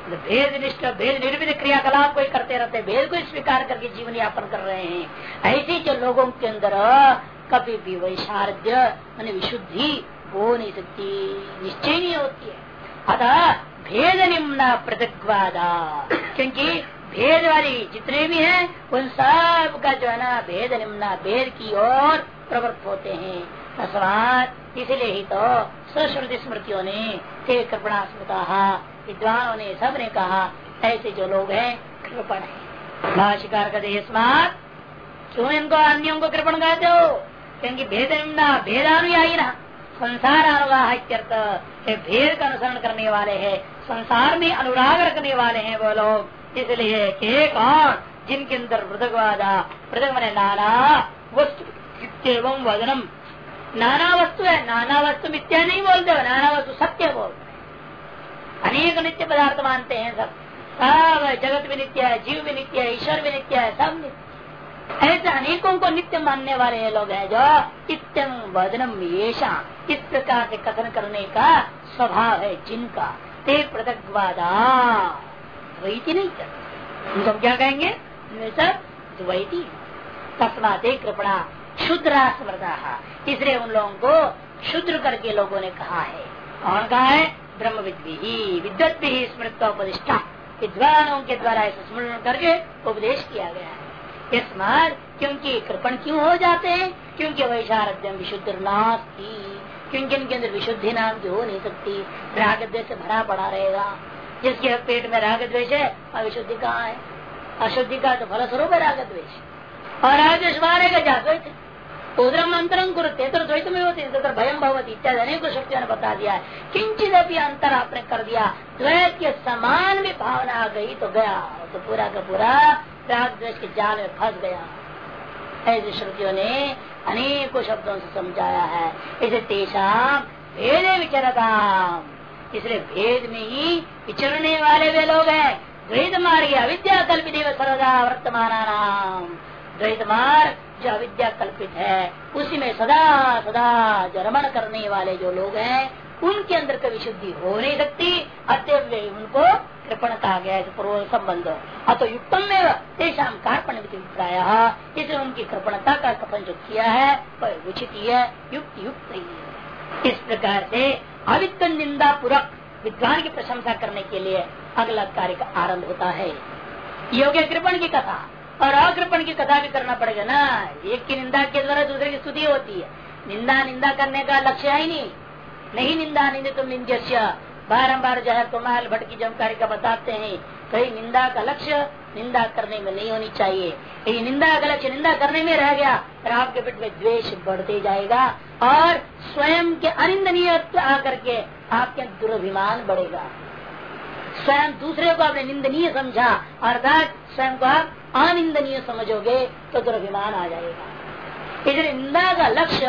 भेद निष्ठ, भेद निर्मित क्रियाकलाप को करते रहते, भेद को स्वीकार करके जीवन यापन कर रहे हैं। ऐसे जो लोगों के अंदर कभी भी वैशार्य मान विशुद्धि हो नहीं सकती, निश्चय नहीं होती है। अतः भेद निम्न पृथकवादा क्योंकि भेद वाली जितने भी हैं, उन सब का जो है ना, भेद निम्न, भेद की ओर प्रवृत्त होते हैं। तस्मात इसलिए ही तो सश्रुति स्मृतियों ने कृपणा स्मृता विद्वानों ने सबने कहा, ऐसे जो लोग हैं कृपण है भाषिकार का देशमात क्यों इनको अन्यों को कृपण कहते हो, क्योंकि भेद भेदानुयायी ना। संसार अनुवाह भेद का अनुसरण करने वाले हैं, संसार में अनुराग रखने वाले हैं वो लोग। इसलिए एक और जिनके अंदर पृथकवादा पृथक मैंने नाना वस्तु एवं वजनम नाना वस्तु है, नाना वस्तु मिथ्या नहीं बोलते नाना वस्तु सत्य बोलते अनेक नित्य पदार्थ मानते हैं सब। सब जगत भी नित्य है, जीव भी नित्य है, ईश्वर भी नित्य है, सब नित्य। ऐसे अनेकों को नित्य मानने वाले लोग हैं जो नित्यम वदनम येषा। इस प्रकार से कथन करने का स्वभाव है जिनका। ते पृथकवादा द्वैती नहीं करते। उनको क्या कहेंगे? सब द्वैती। तस्मा दे कृपणा शुद्रा स्मृता इसलिए उन लोगों को शुद्र करके लोगों ने कहा है। और कहा है? ब्रह्म विद्वी विद्वत भी स्मृत उपदिष्टा। विद्वानों के द्वारा ऐसा स्मरण करके उपदेश किया गया है। स्मार्ट क्योंकि कृपण क्यों हो जाते हैं? क्योंकि वैशारद्यम विशुद्ध नास्ती। क्योंकि इनके अंदर विशुद्धि नाम की हो नहीं सकती। राग द्वेष भरा पड़ा रहेगा। जिसके पेट में राग द्वेष है, अविशुद्धि कहाँ है? अशुद्धि का तो फल स्वरूप है राग द्वेष और राग द्वेष मारेगा जाते उदरम अंतरम कुरते भयम भवती इत्यादि अनेक शक्तियों ने बता दिया है किंचित अभी अंतर आपने कर दिया द्वैत के समान भी भावना आ गई तो गया तो पूरा का पूरा राग द्वेष के जाल में फंस गया ऐसे श्रुतियों ने अनेकों शब्दों से समझाया है इसे तेषा भेद विचरता इसलिए भेद में ही विचरने वाले वे लोग हैं द्वैत मार्ग अविद्या कल्पित सर्वदा वर्तमान द्वैत मार्ग जो अविद्या कल्पित है। उसी में सदा सदा जरमण करने वाले जो लोग हैं, उनके अंदर कभी शुद्धि हो नहीं सकती। अतव उनको कृपण कहा गया है पूर्व संबंध, अतो युक्तम में तेषाम कार्पण अभिप्राय इसे उनकी कृपणता का कथन जो किया है, वह उचित ही है युक्त युक्त ही है इस प्रकार से अविद्व निंदा पूर्वक विद्वान की प्रशंसा करने के लिए अगला कार्य का आरंभ होता है। योग्य कृपण की कथा। और अकृपण की कथा भी करना पड़ेगा ना। एक की निंदा के द्वारा दूसरे की स्तुति होती है। निंदा निंदा करने का लक्ष्य है ही नहीं। नहीं निंदा निंदे तुम निंद्य बारम्बार जो है कुमार भट्ट की जानकारी का बताते हैं। कहीं निंदा का लक्ष्य निंदा करने में नहीं होनी चाहिए। यदि निंदा का लक्ष्य निंदा करने में रह गया, फिर आपके पेट में द्वेष बढ़ते जाएगा और स्वयं के अनिंदनीय आकर के आपके दुर्भिमान बढ़ेगा। स्वयं दूसरे को आपने निंदनीय समझा, अर्थात स्वयं को आप अनिंदनीय समझोगे तो दुर्भिमान आ जाएगा। इसलिए निंदा का लक्ष्य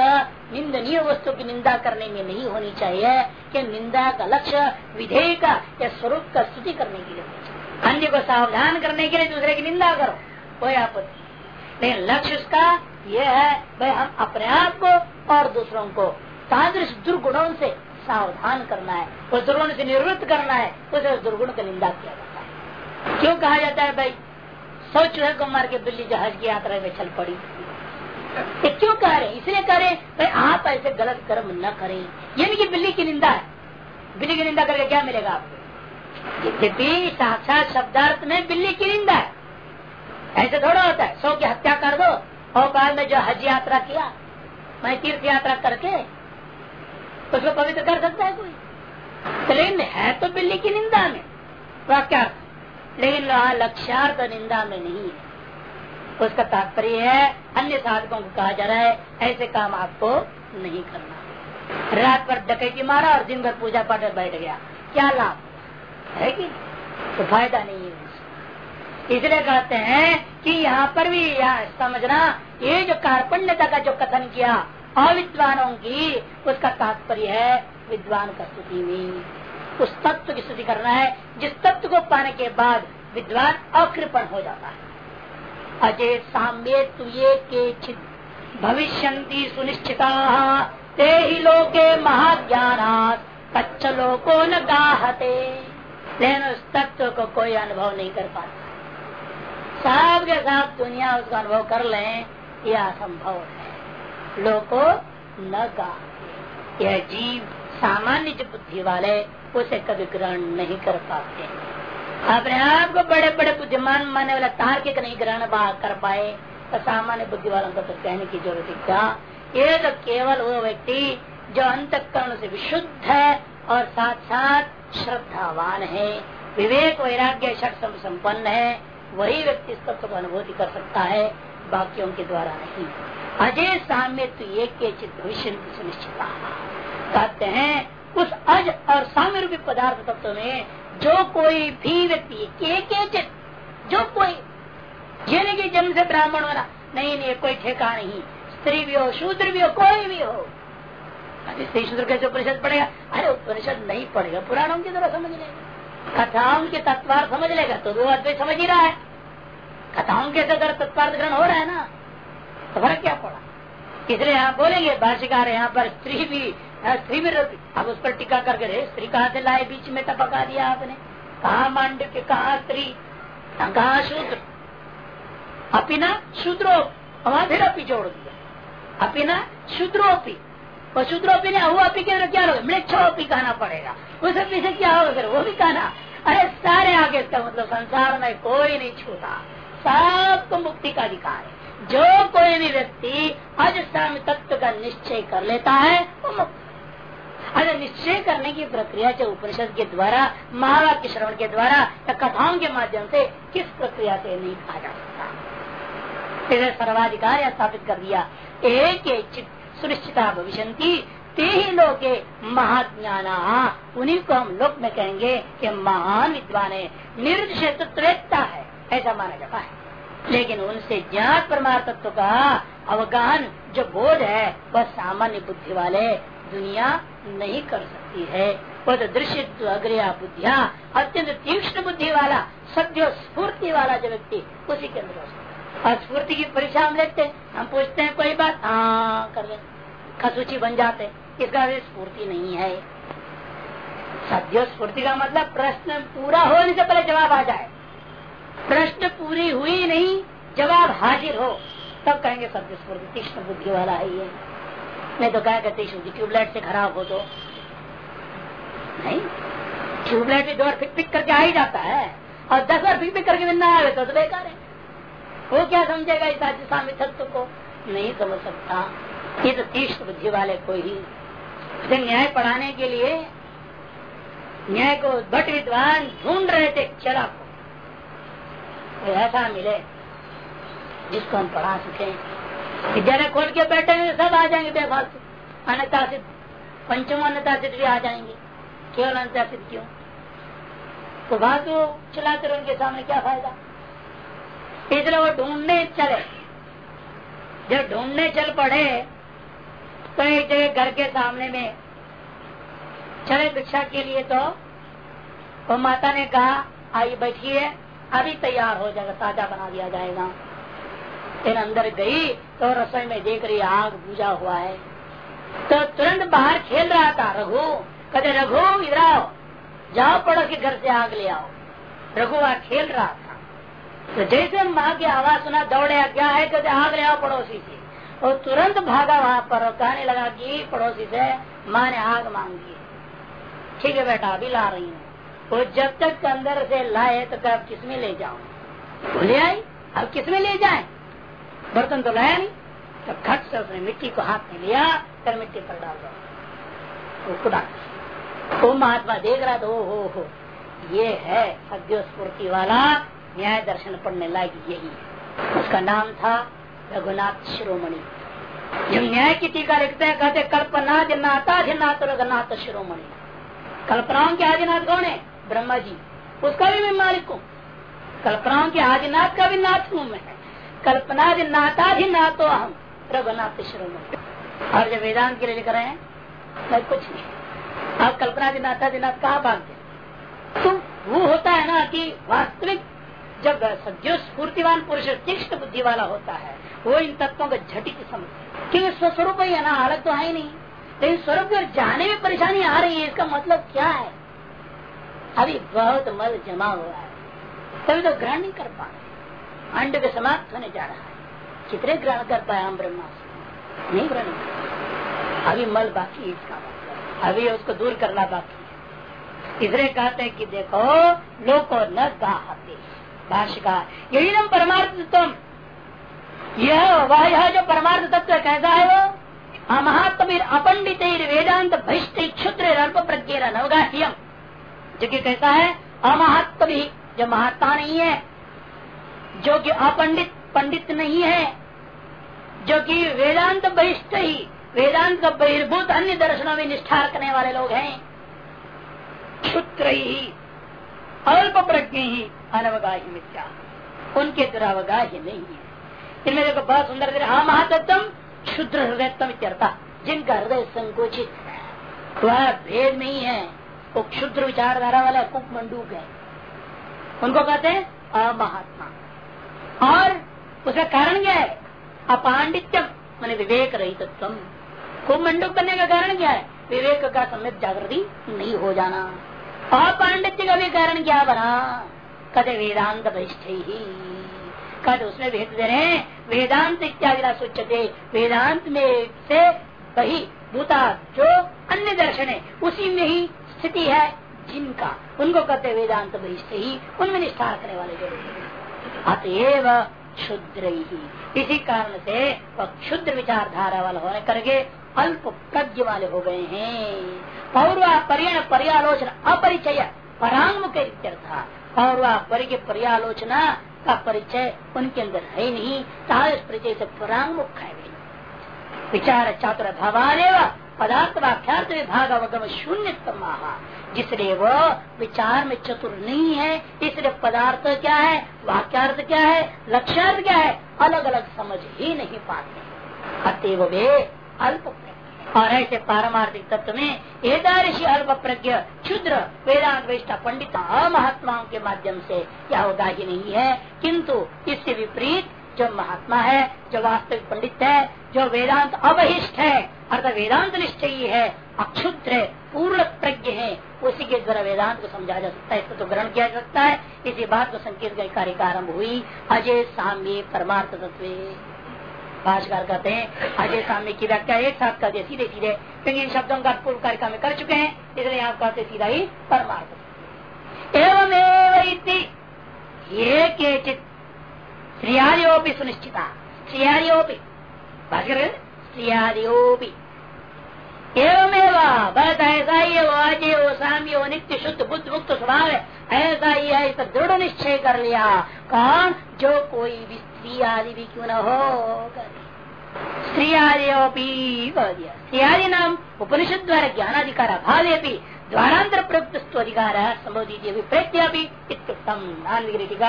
निंदनीय वस्तु की निंदा करने में नहीं होनी चाहिए, कि निंदा का लक्ष्य विधेय का या स्वरूप का स्तुति करने के लिए अन्य को सावधान करने के लिए दूसरे की निंदा करो, कोई आपत्ति लेकिन लक्ष्य उसका यह है, भाई हम अपने आप को और दूसरों को तादृश दुर्गुणों से सावधान करना है, उस दुर्गुण से निवृत्त करना है, उसे दुर्गुण का निंदा किया जाता है। क्यों कहा जाता है भाई? सौ चूहे को मार के बिल्ली जहाज़ की यात्रा में चल पड़ी। ये क्यों कह रहे इसलिए कह रहे भाई आप ऐसे गलत कर्म न करें। ये नहीं कि बिल्ली की निंदा है। बिल्ली की निंदा करके क्या मिलेगा आपको? यद्यपि साक्षात शब्दार्थ में बिल्ली की निंदा है, ऐसे थोड़ा होता है। सौ की हत्या कर दो। और बाद में जो हज यात्रा किया, मैं तीर्थ यात्रा करके उसको पवित्र कर सकता है कोई। लेकिन है तो बिल्ली की निंदा में। क्या लेकिन लक्ष्यार्थ निंदा में नहीं है। उसका तात्पर्य है, अन्य साधकों को कहा जा रहा है, ऐसे काम आपको नहीं करना। रात पर डकैती मारा और दिन भर पूजा पाठ बैठ गया। क्या लाभ? है कि तो फ़ायदा नहीं है इसलिए कहते हैं कि यहाँ पर भी, यहाँ समझना, ये जो कार्पण्यता का जो कथन किया अविद्वानों की उसका तात्पर्य है विद्वान का स्तुति में। उस तत्व की स्तुति करना है, जिस तत्व को पाने के बाद विद्वान अकृपण हो जाता है। अजय साम्य तुये के भविष्य सुनिश्चिता, ते ही लोके महाज्ञान कच्च लोको न गाहते लेकिन उस तत्व को कोई अनुभव नहीं कर पाता। सब के साथ दुनिया उसका अनुभव कर ले, यह असंभव है। लोको न गा यह जीव सामान्य जो बुद्धि वाले, उसे कभी ग्रहण नहीं कर पाते। अपने आप को बड़े बड़े बुद्धिमान मानने वाला तार्किक नहीं ग्रहण कर पाए तो सामान्य बुद्धि वालों को तो कहने की ज़रूरत क्या? ये तो केवल वो व्यक्ति जो अंतकरण से विशुद्ध है और साथ साथ श्रद्धावान है। विवेक, वैराग्य, शक्त संपन्न है। वही व्यक्ति इस तत्व को अनुभूति कर सकता है। बाकियों के द्वारा नहीं। अजय साम्य तो एक के चित भविष्य सुनिश्चित कहते हैं, उस अज और साम्य रूपी पदार्थ तत्व में जो कोई भी व्यक्ति, के के जो कोई ये नहीं कि जन्म से ब्राह्मण होना नहीं नहीं, कोई ठेका नहीं। स्त्री भी हो, शूद्र भी हो, कोई भी हो। स्त्री शूद्र कैसे उपनिषद पड़ेगा अरे, उपनिषद नहीं पड़ेगा पुराणों की तरह समझ लेगा। कथाओं के तत्वार समझ लेगा तो वो अद्वैत समझ ही रहा है। कथाओं के अगर तत्वार्थ ग्रहण हो रहा है ना तो फ़र्क क्या पड़ा? इसलिए यहाँ बोलेंगे भाषिकार यहाँ पर स्त्री भी स्त्री भी अब उस पर टीका करके रहे, स्त्री कहा से लाए, बीच में तपका दिया आपने। कहा मांड के कहा स्त्री? कहा शूद्र। अपिना शूद्रो वहाँ फिर अपी जोड़ दिया। अपिना शूद्रोपी। और शूद्रोपी ने हुआ अपी के क्या होगा मृक्षोपी कहना पड़ेगा। उस पीछे क्या होगा फिर? वो भी कहना, अरे सारे आगे इसका मतलब संसार में कोई नहीं छूता। सबको मुक्ति का अधिकार है। जो कोई भी व्यक्ति अजस्म तत्व का निश्चय कर लेता है, वो तो मुक्त अगर निश्चय करने की प्रक्रिया जो उपनिषद के द्वारा महावाक्य श्रवण के द्वारा, या कथाओं के माध्यम से किस प्रक्रिया से नहीं कहा जा सकता? तेरे सर्वाधिकार स्थापित कर दिया। एक सुनिश्चिता भविष्य ते ही लोग महाज्ञान। उन्हीं को हम लोक में कहेंगे कि महान विद्वान है। निर्दिशेता है। ऐसा माना जाता है। लेकिन उनसे ज्ञात परमार्थ तत्व का अवगान जो बोध है, वह सामान्य बुद्धि वाले दुनिया नहीं कर सकती है। वह तो दृश्य अग्रया बुद्धिया, अत्यंत तीक्ष्ण बुद्धि वाला, सत्य स्फूर्ति वाला जो व्यक्ति उसी के अंदर और स्फूर्ति की परीक्षा हम लेते, हम पूछते हैं, कोई बात? हाँ कर ले खसूची बन जाते। इसका स्फूर्ति नहीं है। सद्यो स्फूर्ति का मतलब प्रश्न पूरा होने से पहले जवाब आ जाए। प्रश्न पूरी हुई नहीं जवाब हाजिर हो। तब कहेंगे सत्य स्फूर्ति तीक्ष्ण बुद्धि वाला है ये। नहीं तो क्या कहते ट्यूबलाइट से खराब हो तो। नहीं ट्यूबलाइट भी दो बार फिक फिक करके आ ही जाता है। और दस बार फिक फिक करके ना आवे तो, तो बेकार है। वो क्या समझेगा इस अधिष्ठान तत्व को? नहीं समझ सकता। ये तो तीक्ष्ण बुद्धि वाले को ही। न्याय पढ़ाने के लिए न्याय को भट्ट विद्वान ढूंढ रहे थे चला को तो ऐसा मिले जिसको हम पढ़ा सके। विद्यालय खोल के बैठे हैं, सब आ जाएँगे बेफालतू। अन्यता सिद्ध, पंचम अन्यता सिद्ध भी आ जाएँगे। केवल अन्यता सिद्ध क्यों? तो फालतू चलाते रहे उनके सामने, क्या फ़ायदा? इसलिए वो ढूँढने चले। जब ढूँढने चल पड़े तो एक जगह घर के सामने में चले भिक्षा के लिए तो वो माता ने कहा, आई बैठिए। अभी तैयार हो जाएगा, ताज़ा बना दिया जाएगा। फिर अंदर गई तो रसोई में देख रही आग, बुझा हुआ है। तो तुरंत बाहर खेल रहा था, रघु। कहते, रघु, इधर आओ। जाओ पड़ो के घर से आग ले आओ। रघु वहाँ खेल रहा था। तो जैसे माँ की आवाज़ सुना, दौड़े क्या है? कहते, आग ले आओ पड़ोसी से। और तुरंत भागा वहाँ पर, कहने लगा कि पड़ोसी से माँ ने आग मांगी। ठीक है बेटा, अभी ला रही हूँ। वो जब तक अंदर से लाए तो कब किसमें ले जाओ ले आई, अब किसमें ले जाए? बर्तन तो लाया नहीं। तो खट से उसने मिट्टी को हाथ में लिया, फिर मिट्टी पर डाल दो खुदा वो महात्मा, देख रहा था ओ हो हो ये है सद्यो स्फूर्ति वाला न्याय दर्शन पढ़ने लायक यही है। उसका नाम था रघुनाथ शिरोमणि। जब न्याय की टीका लिखते हैं, कहते कल्पना जिन्नाता जिन्नाथ रघुनाथ शिरोमणि। कल्पनाओं के आदिनाथ कौन है? ब्रह्मा जी, उसका भी मैं मालिक हूँ। कल्पनाओं के आदिनाथ का भी नाथ हूँ मैं। कल्पना नाथाधिनाथो हम रघुनाथ में और जब वेदांत के लिए लिख रहे हैं, मैं कुछ नहीं। आप कल्पना नाथाधिनाथ कहा भागते तो वो होता है ना कि वास्तविक जब सद्यो स्फूर्तिवान पुरुष तीक्ष्ण बुद्धि वाला होता है, वो इन तत्वों को झटित समझते क्योंकि स्वस्वरूप ही है ना, अलग तो है ही नहीं। लेकिन स्वरूप जाने में परेशानी आ रही है, इसका मतलब क्या है? अभी बहुत मल जमा हुआ है। तभी तो ग्रहण नहीं कर पा रहे। अंड के समाप्त होने जा रहा है। कितने ग्रहण कर पाए हम ब्रह्मास्त्र? नहीं ग्रहण अभी मल बाकी इसका मतलब। अभी उसको दूर करना बाकी इसलिए कहते हैं कि देखो, लोको न गाहते। भाषिका यही नम परमार्थ तुम यह वह, यह जो परमार्थ तत्व कैसा है वो महात्म अपंडित वेदांत भ्रष्ट क्षुद्र अल्प प्रज्ञ नवगाह्यम जो कि कैसा है अमहात्म भी जो महात्मा नहीं है। जो कि अपंडित, पंडित नहीं है। जो कि वेदांत बहिष्ठ ही, वेदांत का बहिर्भूत अन्य दर्शनों में निष्ठा रखने वाले लोग हैं। क्षुत्र ही अल्प प्रज्ञ ही अनवगाही मिथ्या। उनके दुरावगाही नहीं है। इनमें देखो, बहुत सुंदर हाँ महातत्व क्षुद्र हृदय जिनका हृदय संकोचित है। वह भेद नहीं है। वो क्षुद्र विचारधारा वाला कुप मंडूक है उनको कहते हैं अमहात्मा। और उसका कारण क्या है? अपांडित्य मैंने विवेक रही तत्व कुप मंडूक बनने का कारण क्या है? विवेक का सम्यक जागृति नहीं हो जाना। अपांडित्य का भी कारण क्या बना? कदे वेदांत वरिष्ठ ही। कद उसमें भेद दे रहे वेदांत इत्यादि सोचते। वेदांत में से वही भूता जो अन्य दर्शन है, उसी में ही स्थिति है जिनका, उनको कहते वेदांत वरिष्ठ ही उनमें निष्ठा रखने वाले जो अतएव क्षुद्र ही। इसी कारण से वह क्षुद्र विचारधारा वाला होने करके अल्प प्रज्ञ वाले हो गए हैं। पौर्वा परिण पर्यालोचना अपरिचय परांगमुख पौर्वा परिचय पर्यालोचना का परिचय उनके अंदर है नहीं। परिचय से परांगमुख है विचार चातुर भावानेव पदार्थ वाख्यार्थ विभाग अवगम शून्य जिसलिए वो विचार में चतुर नहीं है, इसलिए पदार्थ क्या है, वाक्यार्थ क्या है, लक्ष्यार्थ क्या है अलग अलग समझ ही नहीं पाते। अतएव वे अल्प और ऐसे पारमार्थिक तत्व में एदारशी अल्प प्रज्ञ, क्षुद्र वेदांत पंडित महात्माओं के माध्यम से क्या होगा ही नहीं है। किंतु इससे विपरीत जो महात्मा है, जो वास्तविक पंडित है, जो वेदांत अवहिष्ट है अर्थात वेदांत निश्चय है अक्षुद्र है पूर्ण प्रज्ञ है, उसी के द्वारा वेदांत को समझा जा सकता है, इसको तो ग्रहण किया जा सकता है। इसी बात को संकेत कार्य का आरंभ हुई। अजय साम्य परमार्थ तत्व भाषकर कहते हैं, अजय सामने की व्याख्या एक साथ कर दिया सीधे सीधे, क्योंकि इन शब्दों का पूर्व कार्यक्रम में कर चुके हैं, इसलिए यहाँ कहते सीधा ही परमार्थ एवं ये के स्त्रियादियोपि सुनिश्चिता। स्त्रियादियोपि। स्त्रियादियोपि। एवमेव, बस ऐसा ही वो अजय वो साम्य वो नित्य शुद्ध बुद्ध मुक्त स्वभाव है। ऐसा ही है, इस दृढ़ निश्चय कर लिया। कौन? जो कोई भी स्त्री आदि भी क्यों न हो स्त्री आदि स्त्री आदि नाम उपनिषद द्वारा ज्ञानाधिकार अभाव भी द्वारांतर प्रयुक्त अधिकार संबोधित विप्रत्या भी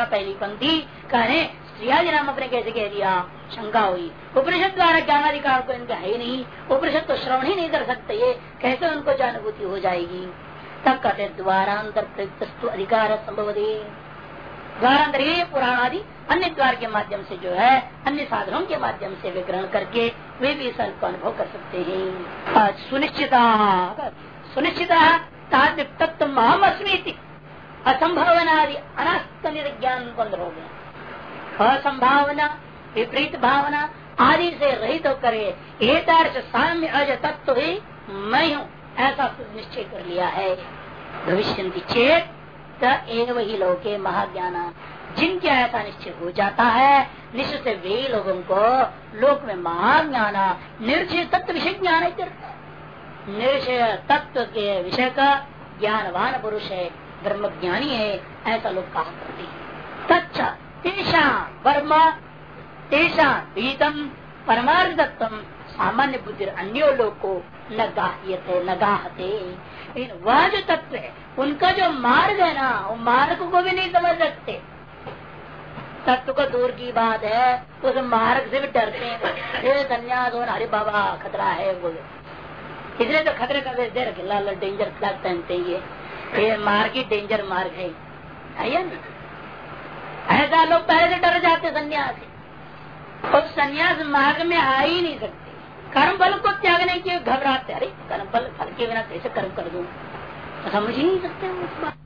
पहली पंक्ति कहने स्त्रियादि नाम अपने कैसे कह दिया? शंका हुई। उपनिषद द्वारा ज्ञानाधिकार को इनका है ही नहीं। उपनिषद तो श्रवण ही नहीं कर सकते। ये कैसे उनको जानुभूति हो जाएगी। तब कहते द्वारांतर प्रयुक्त अधिकार संभव द्वारांतर ये पुराण आदि अन्य द्वार के माध्यम से जो है, अन्य साधनों के माध्यम से वे ग्रहण करके वे भी इस को अनुभव कर सकते हैं। सुनिश्चित सुनिश्चित तत्व महमस्मी असंभावना आदि अनास्त ज्ञान बंद हो गया। असंभावना विपरीत भावना आदि से रहित तो करे एक साम्य अज तत्व ही मैं हूँ, ऐसा निश्चय कर लिया है। भविष्य चेत एव ही लोके महाज्ञान। जिनके ऐसा निश्चय हो जाता है निश्चय से वे लोगों को लोक में महाज्ञान निर्चय तत्व विषय ज्ञान निर्चय तत्व के विषय का ज्ञानवान पुरुष है ब्रह्म ज्ञानी है, ऐसा लोग कहा करते हैं। तच्चा तेषा वर्म, तेषा भीतम परमार्थत्व सामान्य बुद्धि अन्यो लोग को न गाह्यते, न गाहते वह जो तत्व है उनका जो मार्ग है ना वो मार्ग को भी नहीं समझ सकते। तत्व को दूर की बात है, उस मार्ग से भी डरते हैं। और हरे बाबा खतरा है वो। इसलिए तो खतरे का दे रखे लाल डेंजर फ्लैग पहनते ये। मार्ग ही डेंजर मार्ग है। आइए ना। ऐसा लोग पहले से डर जाते सन्यास। और सन्यास मार्ग में आ ही नहीं सकते। कर्म बल को त्यागने के घबराते। अरे कर्म बल फल के बिना कैसे कर्म कर दू? समझ ही नहीं सकते उस बात